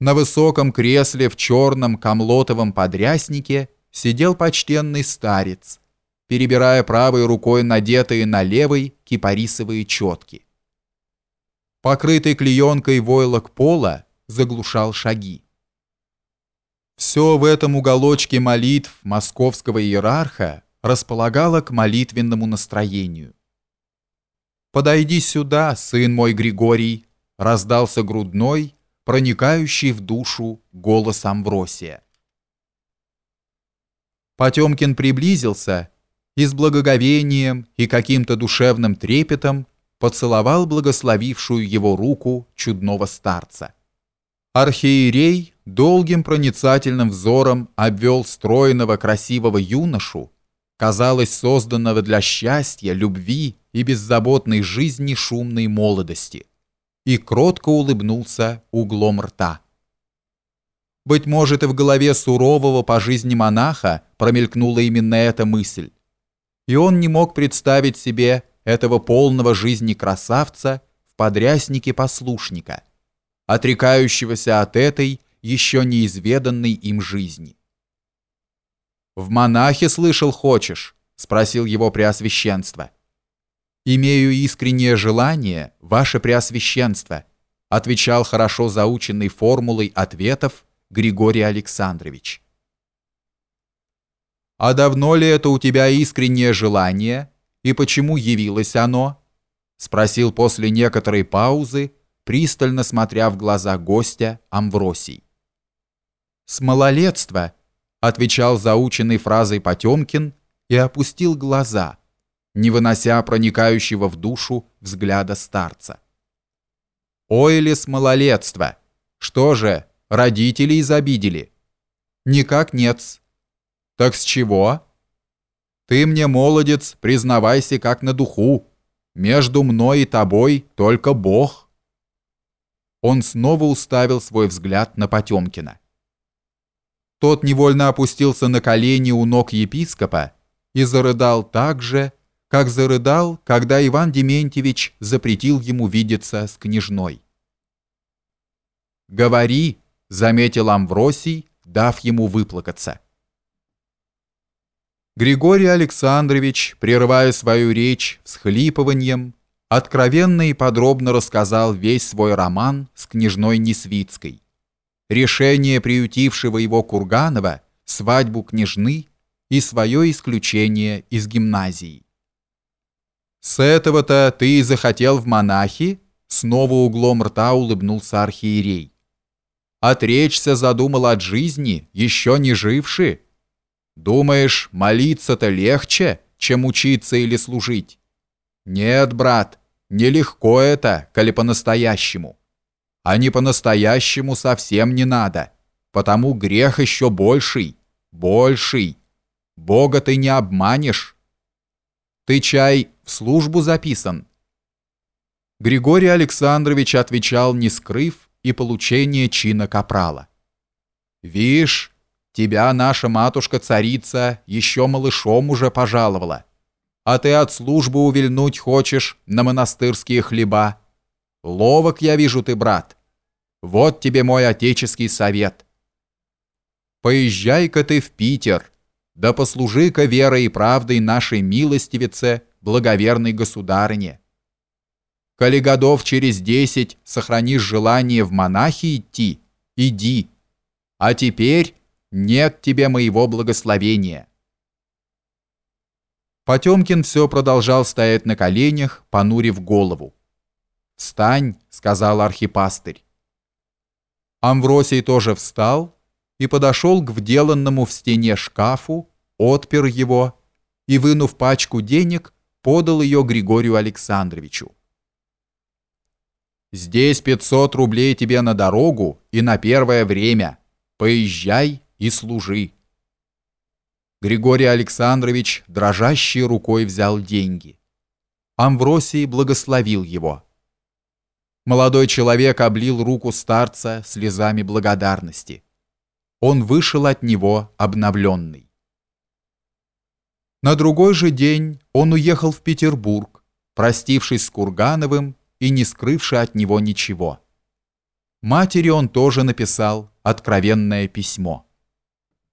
На высоком кресле в черном камлотовом подряснике сидел почтенный старец, перебирая правой рукой надетые на левой кипарисовые четки. Покрытый клеенкой войлок пола заглушал шаги. Все в этом уголочке молитв московского иерарха располагало к молитвенному настроению. «Подойди сюда, сын мой Григорий», раздался грудной, проникающий в душу голос Амвросия. Потемкин приблизился и с благоговением и каким-то душевным трепетом поцеловал благословившую его руку чудного старца. Архиерей долгим проницательным взором обвел стройного красивого юношу, казалось, созданного для счастья, любви и беззаботной жизни шумной молодости, и кротко улыбнулся углом рта. Быть может, и в голове сурового по жизни монаха промелькнула именно эта мысль. И он не мог представить себе этого полного жизни красавца в подряснике послушника, отрекающегося от этой еще неизведанной им жизни. «В монахе, слышал, хочешь?» — спросил его Преосвященство. «Имею искреннее желание, ваше Преосвященство», — отвечал хорошо заученной формулой ответов Григорий Александрович. «А давно ли это у тебя искреннее желание, и почему явилось оно?» — спросил после некоторой паузы, пристально смотря в глаза гостя Амвросий. «С малолетства», — отвечал заученной фразой Потемкин и опустил глаза, не вынося проникающего в душу взгляда старца. «Ой ли с малолетства! Что же, Родителей изобидели? Никак нет. Так с чего? Ты мне, молодец, признавайся как на духу. Между мной и тобой только Бог. Он снова уставил свой взгляд на Потемкина. Тот невольно опустился на колени у ног епископа и зарыдал так же, как зарыдал, когда Иван Дементьевич запретил ему видеться с княжной. «Говори», заметил Амвросий, дав ему выплакаться. Григорий Александрович, прерывая свою речь всхлипыванием, откровенно и подробно рассказал весь свой роман с княжной Несвицкой, решение приютившего его Курганова, свадьбу княжны и свое исключение из гимназии. «С этого-то ты и захотел в монахи?» Снова углом рта улыбнулся архиерей. Отречься задумал от жизни, еще не живши. Думаешь, молиться-то легче, чем учиться или служить? Нет, брат, нелегко это, коли по-настоящему. А не по-настоящему совсем не надо, потому грех еще больший, больший. Бога ты не обманешь. Ты, чай, в службу записан? Григорий Александрович отвечал, не скрыв, и получение чина капрала. «Вишь, тебя наша матушка-царица еще малышом уже пожаловала, а ты от службы увильнуть хочешь на монастырские хлеба. Ловок я вижу ты, брат. Вот тебе мой отеческий совет. Поезжай-ка ты в Питер, да послужи-ка верой и правдой нашей милостивице, благоверной государыне Коли годов через десять сохранишь желание в монахи идти, иди. А теперь нет тебе моего благословения. Потемкин все продолжал стоять на коленях, понурив голову. «Встань», — сказал архипастырь. Амвросий тоже встал и подошел к вделанному в стене шкафу, отпер его и, вынув пачку денег, подал ее Григорию Александровичу. Здесь 500 рублей тебе на дорогу и на первое время. Поезжай и служи. Григорий Александрович дрожащей рукой взял деньги. Амвросий благословил его. Молодой человек облил руку старца слезами благодарности. Он вышел от него обновленный. На другой же день он уехал в Петербург, простившись с Кургановым и не скрывши от него ничего. Матери он тоже написал откровенное письмо.